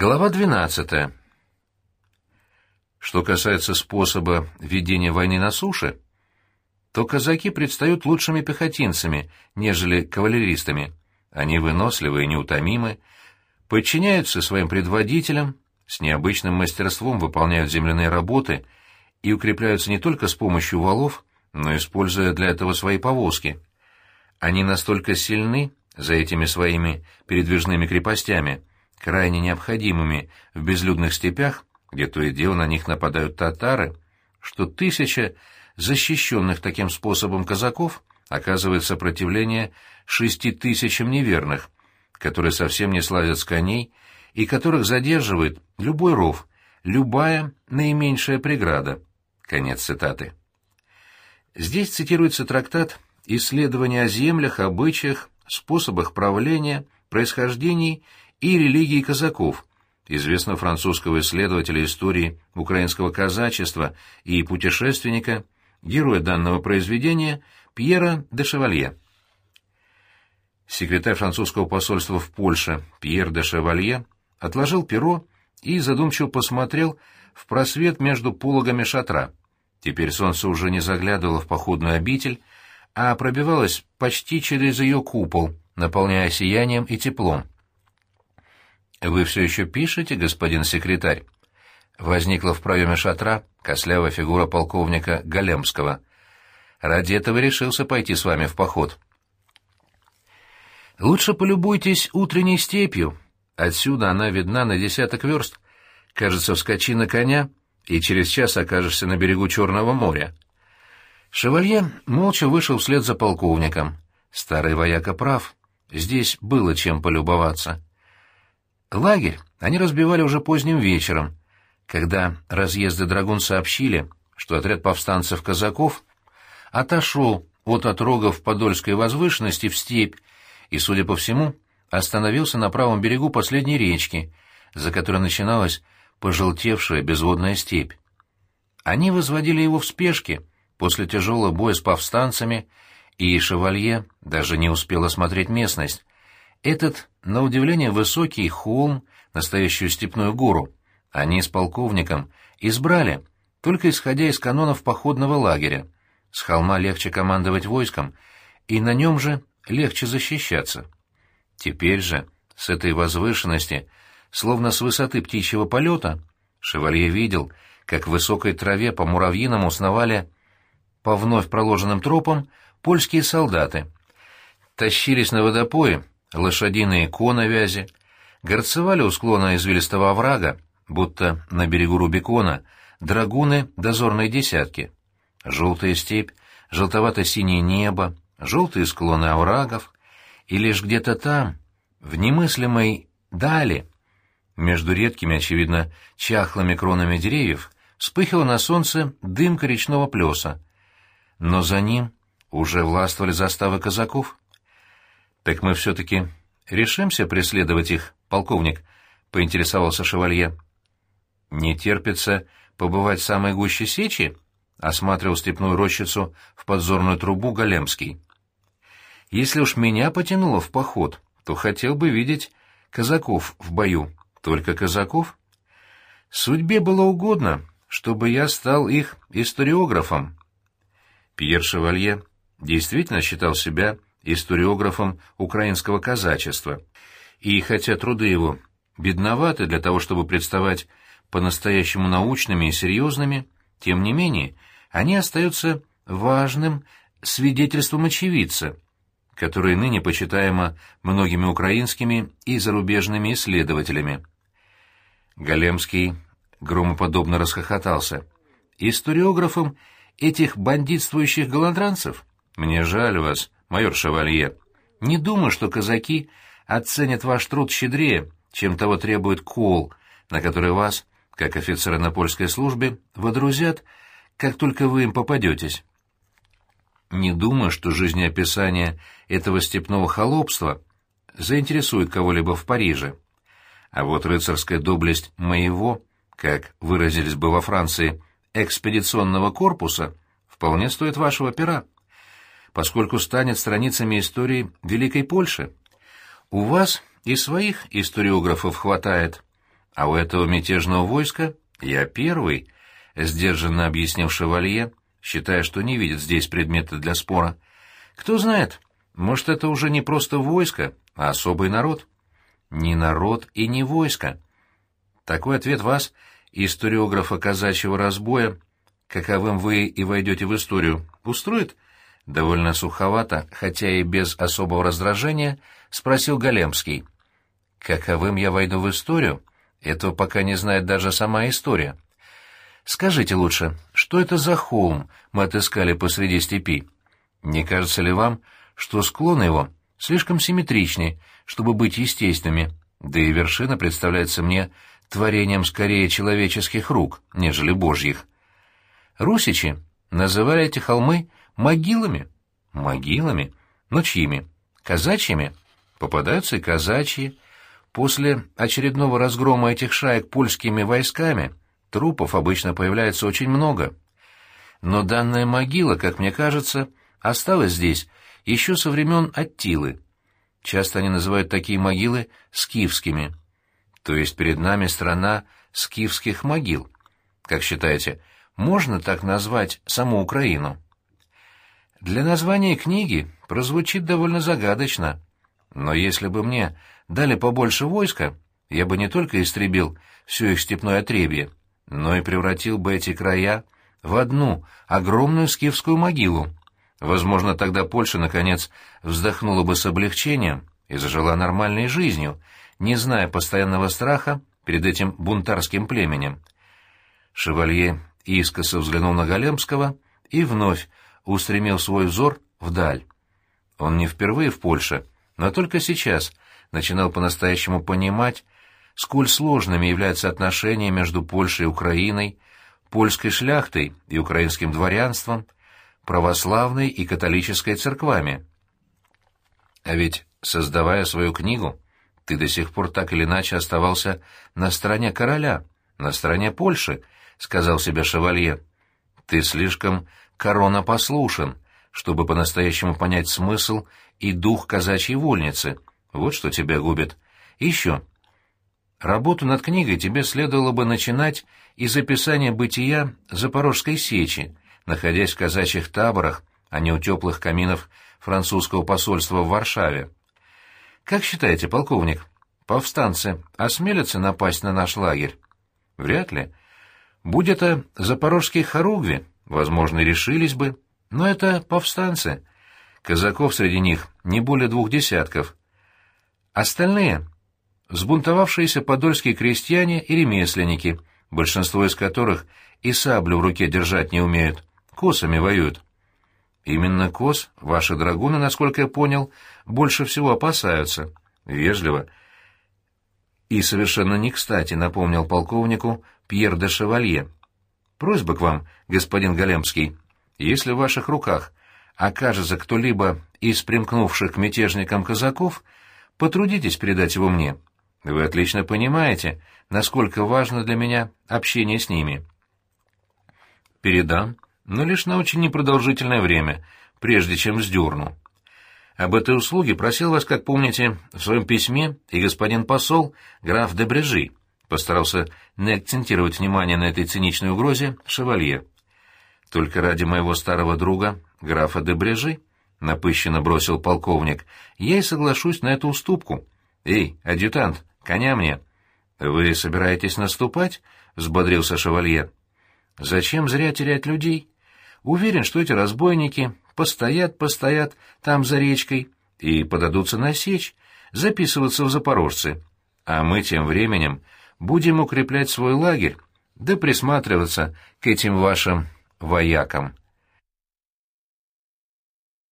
Глава 12. Что касается способа ведения войны на суше, то казаки предстают лучшими пехотинцами, нежели кавалеристами. Они выносливы и неутомимы, подчиняются своим предводителям, с необычным мастерством выполняют земляные работы и укрепляются не только с помощью валов, но используя для этого свои повозки. Они настолько сильны за этими своими передвижными крепостями, крайне необходимыми в безлюдных степях, где то и дело на них нападают татары, что тысяча защищенных таким способом казаков оказывает сопротивление шести тысячам неверных, которые совсем не слазят с коней и которых задерживает любой ров, любая наименьшая преграда. Конец цитаты. Здесь цитируется трактат «Исследования о землях, обычаях, способах правления, происхождении и религии казаков», известного французского исследователя истории украинского казачества и путешественника, героя данного произведения Пьера де Шевалье. Секретарь французского посольства в Польше Пьер де Шевалье отложил перо и задумчиво посмотрел в просвет между пологами шатра. Теперь солнце уже не заглядывало в походную обитель, а пробивалось почти через ее купол, наполняя сиянием и теплом. «Вы все еще пишете, господин секретарь?» Возникла в проеме шатра кослявая фигура полковника Галемского. «Ради этого решился пойти с вами в поход». «Лучше полюбуйтесь утренней степью. Отсюда она видна на десяток верст. Кажется, вскочи на коня, и через час окажешься на берегу Черного моря». Шевалье молча вышел вслед за полковником. Старый вояка прав. Здесь было чем полюбоваться. Лагерь они разбивали уже поздним вечером, когда разъезды драгун сообщили, что отряд повстанцев-казаков отошел от отрогов Подольской возвышенности в степь и, судя по всему, остановился на правом берегу последней речки, за которой начиналась пожелтевшая безводная степь. Они возводили его в спешке после тяжелого боя с повстанцами, и шевалье даже не успел осмотреть местность. Этот, на удивление, высокий холм, настоящую степную гору, они с полковником избрали, только исходя из канонов походного лагеря. С холма легче командовать войском, и на нем же легче защищаться. Теперь же, с этой возвышенности, словно с высоты птичьего полета, шевалье видел, как в высокой траве по муравьиному сновали по вновь проложенным тропам польские солдаты. Тащились на водопое лошадиные коновязи, горцевали у склона извилистого оврага, будто на берегу Рубикона, драгуны дозорной десятки. Желтая степь, желтовато-синее небо, желтые склоны оврагов, и лишь где-то там, в немыслимой дали, между редкими, очевидно, чахлыми кронами деревьев, вспыхивал на солнце дымка речного плеса. Но за ним уже властвовали заставы казаков. «Так мы все-таки решимся преследовать их, полковник?» — поинтересовался шевалье. «Не терпится побывать в самой гуще сечи?» — осматривал степную рощицу в подзорную трубу Големский. «Если уж меня потянуло в поход, то хотел бы видеть казаков в бою. Только казаков?» «Судьбе было угодно, чтобы я стал их историографом». Пьер Шевалье действительно считал себя историографом украинского казачества, и хотя труды его бедноваты для того, чтобы представать по-настоящему научными и серьезными, тем не менее они остаются важным свидетельством очевидца, которое ныне почитаемо многими украинскими и зарубежными исследователями. Галемский громоподобно расхохотался. «Историографом этих бандитствующих голодранцев? Мне жаль вас, майор Шевалье. Не думаю, что казаки оценят ваш труд щедрее, чем того требует кол, на который вас как офицеры на польской службе, водрузят, как только вы им попадетесь. Не думаю, что жизнеописание этого степного холопства заинтересует кого-либо в Париже. А вот рыцарская доблесть моего, как выразились бы во Франции, экспедиционного корпуса, вполне стоит вашего пера, поскольку станет страницами истории Великой Польши. У вас и своих историографов хватает, а у этого мятежного войска я первый, — сдержанно объяснил шевалье, считая, что не видит здесь предмета для спора. Кто знает, может, это уже не просто войско, а особый народ. Не народ и не войско. Такой ответ вас, историографа казачьего разбоя, каковым вы и войдете в историю, устроит? Довольно суховато, хотя и без особого раздражения, спросил Големский. Каковым я войду в историю? Этого пока не знает даже сама история. Скажите лучше, что это за холм мы отыскали посреди степи? Не кажется ли вам, что склоны его слишком симметричны, чтобы быть естественными, да и вершина представляется мне творением скорее человеческих рук, нежели божьих? Русичи называли эти холмы могилами. Могилами? Но чьими? Казачьими? Попадаются и казачьи, После очередного разгрома этих шаек польскими войсками трупов обычно появляется очень много. Но данная могила, как мне кажется, осталась здесь еще со времен Аттилы. Часто они называют такие могилы скифскими. То есть перед нами страна скифских могил. Как считаете, можно так назвать саму Украину? Для названия книги прозвучит довольно загадочно. Но если бы мне дали побольше войска, я бы не только истребил все их степное отребье, но и превратил бы эти края в одну огромную скифскую могилу. Возможно, тогда Польша, наконец, вздохнула бы с облегчением и зажила нормальной жизнью, не зная постоянного страха перед этим бунтарским племенем. Шевалье искоса взглянул на Големского и вновь устремил свой взор вдаль. Он не впервые в Польше, но только сейчас начинал по-настоящему понимать, сколь сложными являются отношения между Польшей и Украиной, польской шляхтой и украинским дворянством, православной и католической церквами. А ведь, создавая свою книгу, ты до сих пор так или иначе оставался на стороне короля, на стороне Польши, — сказал себе шевалье. Ты слишком коронопослушен, чтобы по-настоящему понять смысл и дух казачьей вольницы. Вот что тебя губит. еще. Работу над книгой тебе следовало бы начинать из описания бытия Запорожской сечи, находясь в казачьих таборах, а не у теплых каминов французского посольства в Варшаве. Как считаете, полковник, повстанцы осмелятся напасть на наш лагерь? Вряд ли. Будь это запорожские хоругви, возможно, решились бы, но это повстанцы. Казаков среди них не более двух десятков. Остальные — взбунтовавшиеся подольские крестьяне и ремесленники, большинство из которых и саблю в руке держать не умеют, косами воюют. Именно кос ваши драгуны, насколько я понял, больше всего опасаются. Вежливо. И совершенно не кстати напомнил полковнику Пьер де Шевалье. Просьба к вам, господин Големский, если в ваших руках окажется кто-либо из примкнувших к мятежникам казаков, потрудитесь передать его мне. Вы отлично понимаете, насколько важно для меня общение с ними. Передам, но лишь на очень непродолжительное время, прежде чем сдерну. Об этой услуге просил вас, как помните, в своем письме и господин посол, граф де Брежи, постарался не акцентировать внимание на этой циничной угрозе шевалье. Только ради моего старого друга, графа де Брежи, — напыщенно бросил полковник, — я и соглашусь на эту уступку. Эй, адъютант, коня мне. — Вы собираетесь наступать? — взбодрился шевалье. — Зачем зря терять людей? Уверен, что эти разбойники постоят-постоят там за речкой и подадутся на сечь, записываться в запорожцы. А мы тем временем будем укреплять свой лагерь, да присматриваться к этим вашим воякам.